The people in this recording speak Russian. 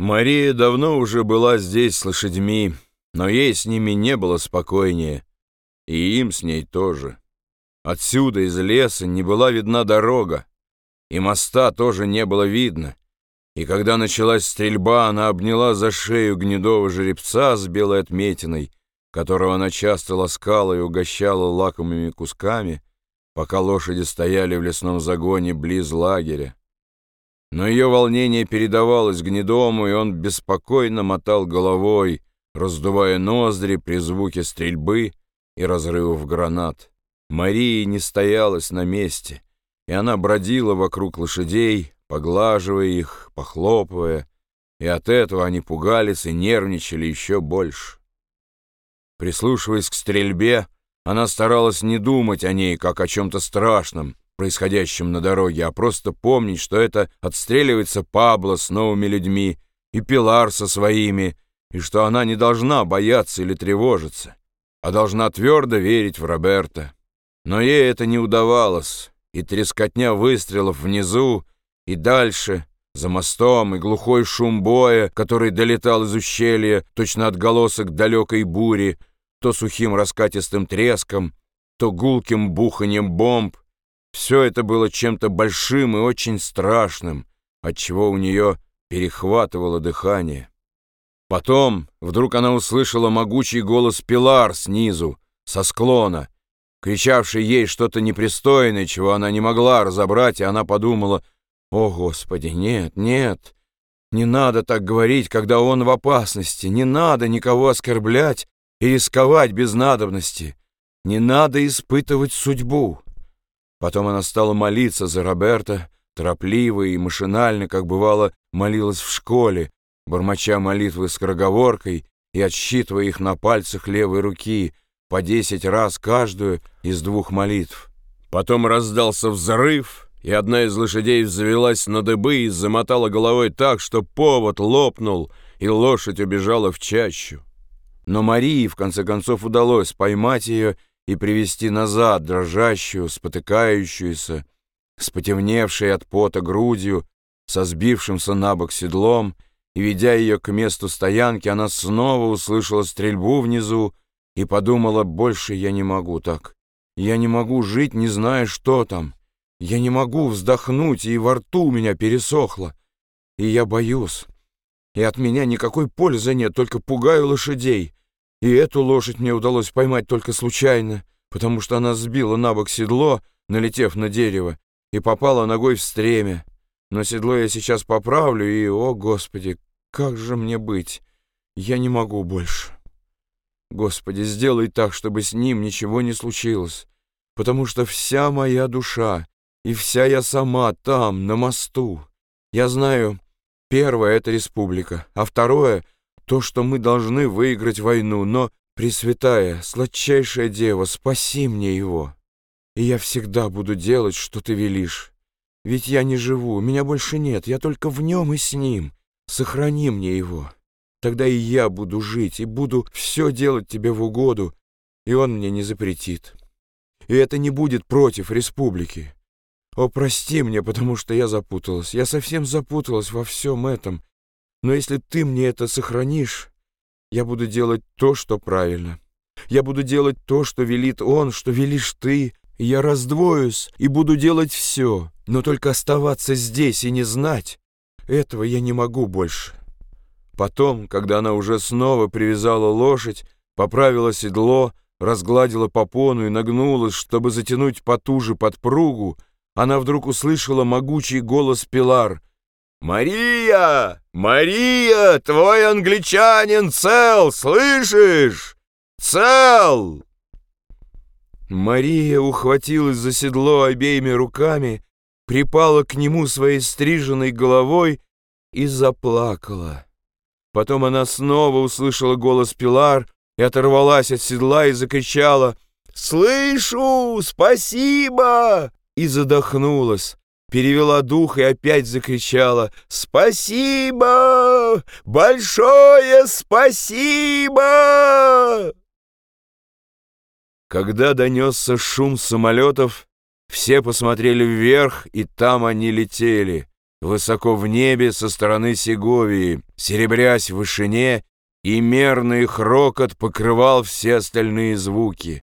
Мария давно уже была здесь с лошадьми, но ей с ними не было спокойнее, и им с ней тоже. Отсюда, из леса, не была видна дорога, и моста тоже не было видно. И когда началась стрельба, она обняла за шею гнедого жеребца с белой отметиной, которого она часто ласкала и угощала лакомыми кусками, пока лошади стояли в лесном загоне близ лагеря. Но ее волнение передавалось гнедому, и он беспокойно мотал головой, раздувая ноздри при звуке стрельбы и разрывов гранат. Мария не стоялась на месте, и она бродила вокруг лошадей, поглаживая их, похлопывая, и от этого они пугались и нервничали еще больше. Прислушиваясь к стрельбе, она старалась не думать о ней, как о чем-то страшном, происходящем на дороге, а просто помнить, что это отстреливается Пабло с новыми людьми и Пилар со своими, и что она не должна бояться или тревожиться, а должна твердо верить в Роберта. Но ей это не удавалось, и трескотня выстрелов внизу и дальше, за мостом, и глухой шум боя, который долетал из ущелья, точно отголосок далекой бури, то сухим раскатистым треском, то гулким буханием бомб, все это было чем-то большим и очень страшным, отчего у нее перехватывало дыхание. Потом вдруг она услышала могучий голос Пилар снизу, со склона, кричавший ей что-то непристойное, чего она не могла разобрать, и она подумала, «О, Господи, нет, нет, не надо так говорить, когда он в опасности, не надо никого оскорблять и рисковать без надобности, не надо испытывать судьбу». Потом она стала молиться за Роберта, торопливо и машинально, как бывало, молилась в школе, бормоча молитвы скороговоркой и отсчитывая их на пальцах левой руки по десять раз каждую из двух молитв. Потом раздался взрыв, и одна из лошадей взвелась на дыбы и замотала головой так, что повод лопнул, и лошадь убежала в чащу. Но Марии, в конце концов, удалось поймать ее и привести назад дрожащую, спотыкающуюся, с потемневшей от пота грудью, со сбившимся на бок седлом, и, ведя ее к месту стоянки, она снова услышала стрельбу внизу и подумала, больше я не могу так. Я не могу жить, не зная, что там. Я не могу вздохнуть, и во рту у меня пересохло. И я боюсь. И от меня никакой пользы нет, только пугаю лошадей. И эту лошадь мне удалось поймать только случайно, потому что она сбила на бок седло, налетев на дерево, и попала ногой в стремя. Но седло я сейчас поправлю, и, о, Господи, как же мне быть? Я не могу больше. Господи, сделай так, чтобы с ним ничего не случилось, потому что вся моя душа и вся я сама там, на мосту. Я знаю, первое — это республика, а второе — то, что мы должны выиграть войну, но, Пресвятая, сладчайшая Дева, спаси мне его, и я всегда буду делать, что ты велишь. Ведь я не живу, меня больше нет, я только в нем и с ним. Сохрани мне его. Тогда и я буду жить, и буду все делать тебе в угоду, и он мне не запретит. И это не будет против республики. О, прости мне, потому что я запуталась. Я совсем запуталась во всем этом. Но если ты мне это сохранишь, я буду делать то, что правильно. Я буду делать то, что велит он, что велишь ты. Я раздвоюсь и буду делать все, но только оставаться здесь и не знать. Этого я не могу больше. Потом, когда она уже снова привязала лошадь, поправила седло, разгладила попону и нагнулась, чтобы затянуть потуже подпругу, она вдруг услышала могучий голос Пилар — «Мария! Мария! Твой англичанин цел, слышишь? Цел!» Мария ухватилась за седло обеими руками, припала к нему своей стриженной головой и заплакала. Потом она снова услышала голос Пилар и оторвалась от седла и закричала «Слышу! Спасибо!» и задохнулась перевела дух и опять закричала «Спасибо! Большое спасибо!» Когда донесся шум самолетов, все посмотрели вверх, и там они летели. высоко в небе со стороны Сеговии, серебрясь в вышине, и мерный хрокот покрывал все остальные звуки.